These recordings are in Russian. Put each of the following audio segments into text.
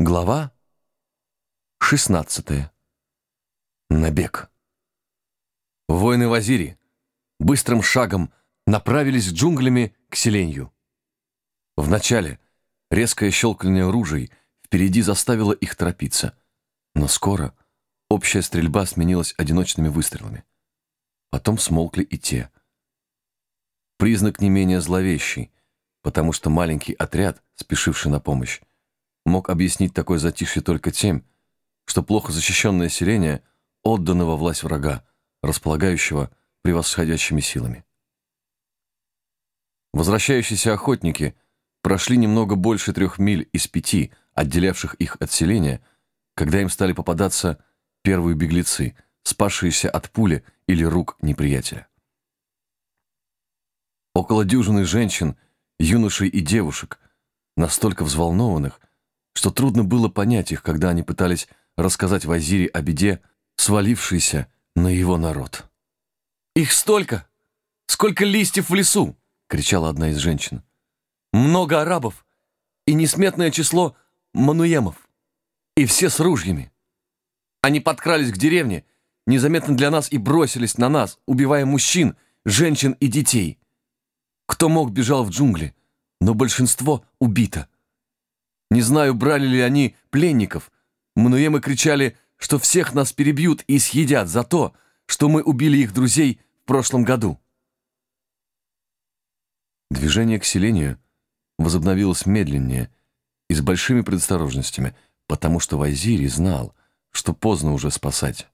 Глава 16. Набег. Воины Вазири быстрым шагом направились джунглями к селенью. Вначале резкое щелканье ружей впереди заставило их торопиться, но скоро общая стрельба сменилась одиночными выстрелами. Потом смолкли и те. Признак не менее зловещий, потому что маленький отряд, спешивший на помощь, мог объяснить такое затишье только тем, что плохо защищенное селение отдано во власть врага, располагающего превосходящими силами. Возвращающиеся охотники прошли немного больше трех миль из пяти, отделявших их от селения, когда им стали попадаться первые беглецы, спасшиеся от пули или рук неприятеля. Около дюжины женщин, юношей и девушек, настолько взволнованных, что трудно было понять их, когда они пытались рассказать Вазире о беде, свалившейся на его народ. «Их столько! Сколько листьев в лесу!» — кричала одна из женщин. «Много арабов и несметное число мануемов, и все с ружьями. Они подкрались к деревне, незаметно для нас и бросились на нас, убивая мужчин, женщин и детей. Кто мог, бежал в джунгли, но большинство убито. Не знаю, брали ли они пленников. Мануемы кричали, что всех нас перебьют и съедят за то, что мы убили их друзей в прошлом году. Движение к селению возобновилось медленнее и с большими предосторожностями, потому что Вайзири знал, что поздно уже спасать.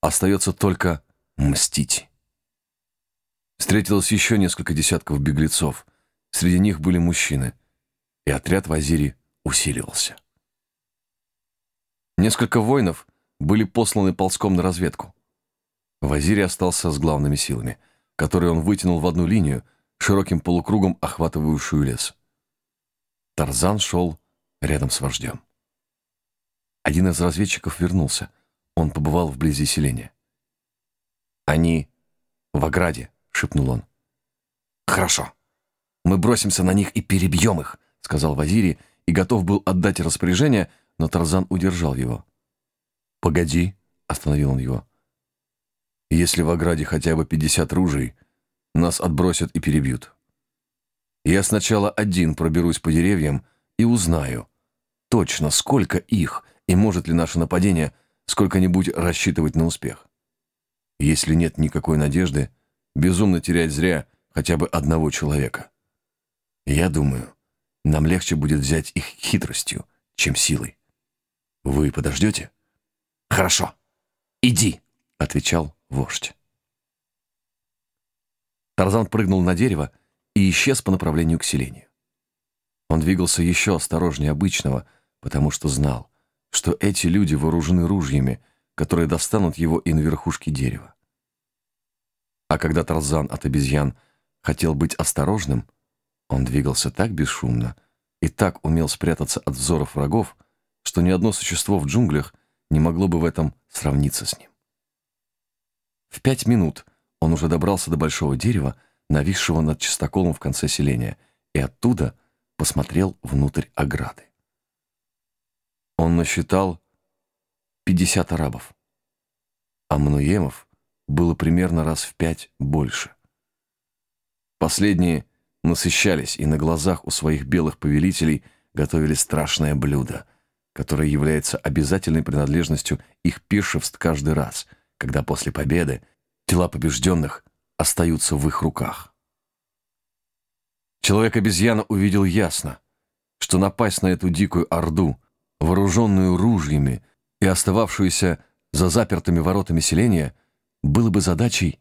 Остается только мстить. Встретилось еще несколько десятков беглецов. Среди них были мужчины. И отряд Вазири усиливался. Несколько воинов были посланы ползком на разведку. Вазири остался с главными силами, которые он вытянул в одну линию, широким полукругом охватывающую лес. Тарзан шел рядом с вождем. Один из разведчиков вернулся. Он побывал вблизи селения. «Они в ограде», — шепнул он. «Хорошо. Мы бросимся на них и перебьем их», — сказал Вазири, — и готов был отдать распоряжение, но Тарзан удержал его. «Погоди», — остановил он его. «Если в ограде хотя бы пятьдесят ружей, нас отбросят и перебьют. Я сначала один проберусь по деревьям и узнаю, точно сколько их и может ли наше нападение сколько-нибудь рассчитывать на успех. Если нет никакой надежды, безумно терять зря хотя бы одного человека. Я думаю, нам легче будет взять их хитростью, чем силой. Вы подождете? Хорошо. Иди, отвечал вождь. Тарзан прыгнул на дерево и исчез по направлению к селению. Он двигался еще осторожнее обычного, потому что знал, что эти люди вооружены ружьями, которые достанут его и на верхушке дерева. А когда Тарзан от обезьян хотел быть осторожным, он двигался так бесшумно и так умел спрятаться от взоров врагов, что ни одно существо в джунглях не могло бы в этом сравниться с ним. В пять минут он уже добрался до большого дерева, нависшего над чистоколом в конце селения, и оттуда посмотрел внутрь ограды. Он насчитал 50 арабов, а мануемов было примерно раз в пять больше. Последние насыщались и на глазах у своих белых повелителей готовили страшное блюдо, которое является обязательной принадлежностью их пиршеств каждый раз, когда после победы тела побежденных остаются в их руках. Человек-обезьяна увидел ясно, что напасть на эту дикую орду, вооруженную ружьями и остававшуюся за запертыми воротами селения, было бы задачей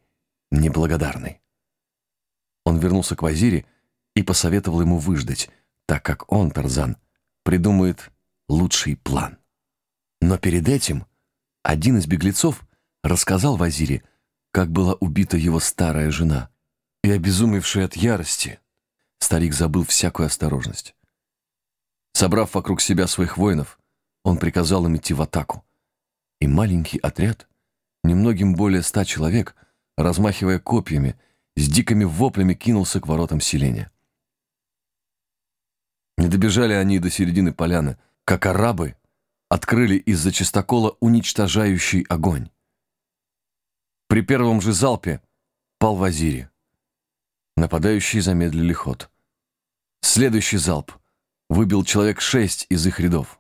неблагодарной. Он вернулся к Вазире и посоветовал ему выждать, так как он, Тарзан, придумает лучший план. Но перед этим один из беглецов рассказал Вазире, как была убита его старая жена, и, обезумевший от ярости, старик забыл всякую осторожность. Собрав вокруг себя своих воинов, он приказал им идти в атаку, и маленький отряд, немногим более ста человек, размахивая копьями, с дикими воплями кинулся к воротам селения. Не добежали они до середины поляны, как арабы открыли из-за чистокола уничтожающий огонь. При первом же залпе пал Вазири. Нападающие замедлили ход. Следующий залп выбил человек шесть из их рядов.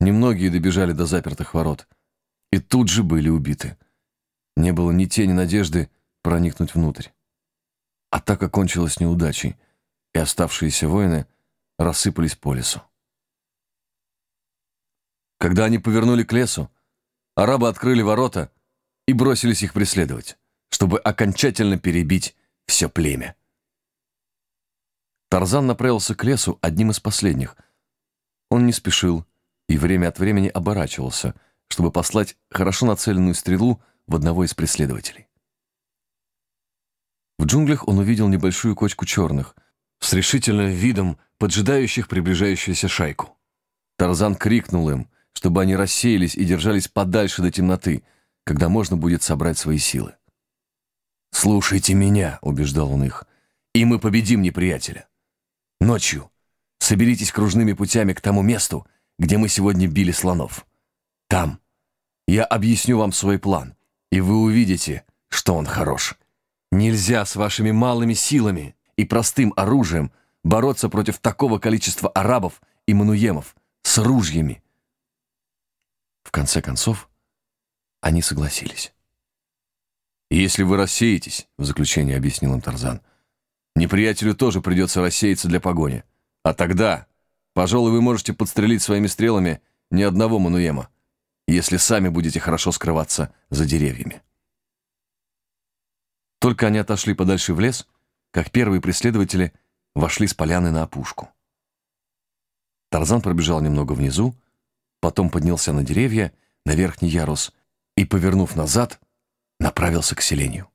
Немногие добежали до запертых ворот и тут же были убиты. Не было ни тени надежды проникнуть внутрь. Атака кончилась неудачей, и оставшиеся воины рассыпались по лесу. Когда они повернули к лесу, арабы открыли ворота и бросились их преследовать, чтобы окончательно перебить все племя. Тарзан направился к лесу одним из последних. Он не спешил и время от времени оборачивался, чтобы послать хорошо нацеленную стрелу в одного из преследователей. В джунглях он увидел небольшую кочку черных, с решительным видом поджидающих приближающуюся шайку. Тарзан крикнул им, чтобы они рассеялись и держались подальше до темноты, когда можно будет собрать свои силы. «Слушайте меня», — убеждал он их, — «и мы победим неприятеля. Ночью соберитесь кружными путями к тому месту, где мы сегодня били слонов. Там я объясню вам свой план, и вы увидите, что он хорош». Нельзя с вашими малыми силами и простым оружием бороться против такого количества арабов и мануемов с ружьями. В конце концов, они согласились. «Если вы рассеетесь», — в заключение объяснил им Тарзан, «неприятелю тоже придется рассеяться для погони. А тогда, пожалуй, вы можете подстрелить своими стрелами ни одного мануема, если сами будете хорошо скрываться за деревьями». Только они отошли подальше в лес, как первые преследователи вошли с поляны на опушку. Тарзан пробежал немного внизу, потом поднялся на деревья, на верхний ярус и, повернув назад, направился к селению.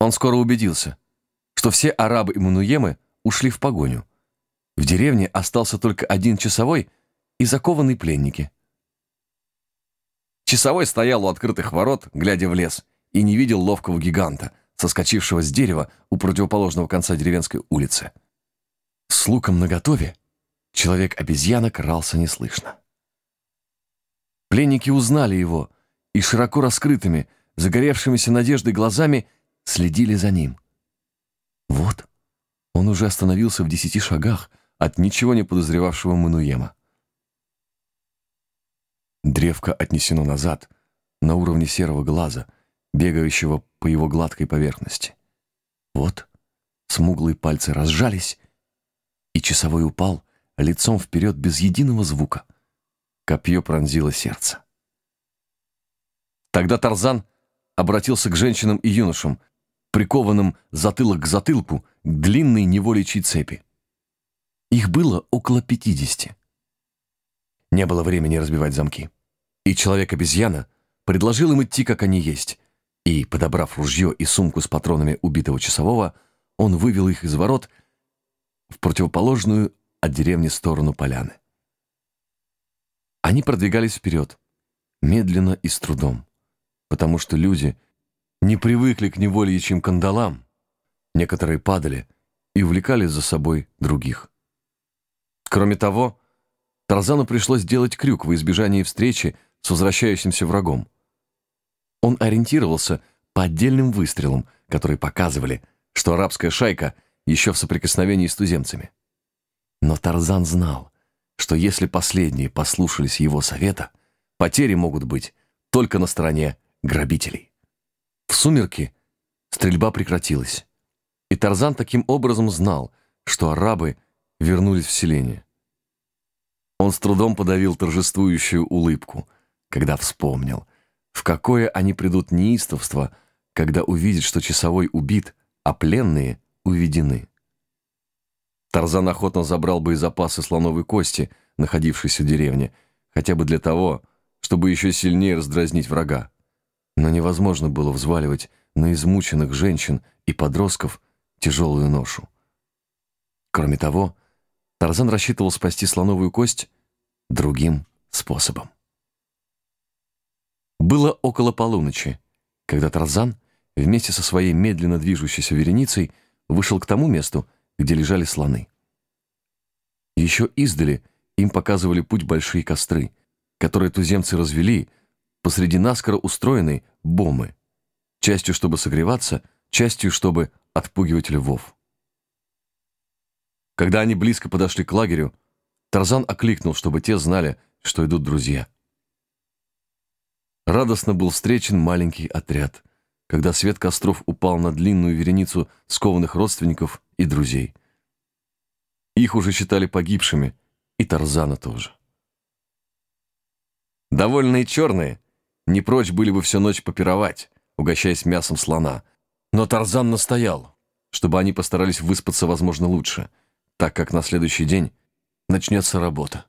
Он скоро убедился, что все арабы и мануемы ушли в погоню. В деревне остался только один часовой и закованные пленники. Часовой стоял у открытых ворот, глядя в лес, и не видел ловкого гиганта, соскочившего с дерева у противоположного конца деревенской улицы. С луком наготове человек-обезьяна крался неслышно. Пленники узнали его и широко раскрытыми, загоревшимися надеждой глазами следили за ним. Вот, он уже остановился в десяти шагах от ничего не подозревавшего Мануема. Древко отнесено назад, на уровне серого глаза — бегающего по его гладкой поверхности. Вот, смуглые пальцы разжались, и часовой упал лицом вперед без единого звука. Копье пронзило сердце. Тогда Тарзан обратился к женщинам и юношам, прикованным затылок к затылку к длинной неволичьей цепи. Их было около пятидесяти. Не было времени разбивать замки. И человек-обезьяна предложил им идти, как они есть, и, подобрав ружье и сумку с патронами убитого часового, он вывел их из ворот в противоположную от деревни сторону поляны. Они продвигались вперед, медленно и с трудом, потому что люди не привыкли к невольичьим кандалам, некоторые падали и увлекали за собой других. Кроме того, Тарзану пришлось делать крюк в избежании встречи с возвращающимся врагом. Он ориентировался по отдельным выстрелам, которые показывали, что арабская шайка еще в соприкосновении с туземцами. Но Тарзан знал, что если последние послушались его совета, потери могут быть только на стороне грабителей. В сумерки стрельба прекратилась, и Тарзан таким образом знал, что арабы вернулись в селение. Он с трудом подавил торжествующую улыбку, когда вспомнил, в какое они придут неистовство, когда увидят, что часовой убит, а пленные уведены. Тарзан охотно забрал бы и запасы слоновой кости, находившейся в деревне, хотя бы для того, чтобы еще сильнее раздразнить врага. Но невозможно было взваливать на измученных женщин и подростков тяжелую ношу. Кроме того, Тарзан рассчитывал спасти слоновую кость другим способом. Было около полуночи, когда Тарзан вместе со своей медленно движущейся вереницей вышел к тому месту, где лежали слоны. Еще издали им показывали путь большие костры, которые туземцы развели посреди наскоро устроенной бомы, частью чтобы согреваться, частью чтобы отпугивать львов. Когда они близко подошли к лагерю, Тарзан окликнул, чтобы те знали, что идут друзья. Радостно был встречен маленький отряд, когда свет костров упал на длинную вереницу скованных родственников и друзей. Их уже считали погибшими, и Тарзана тоже. Довольные черные не прочь были бы всю ночь попировать, угощаясь мясом слона, но Тарзан настоял, чтобы они постарались выспаться, возможно, лучше, так как на следующий день начнется работа.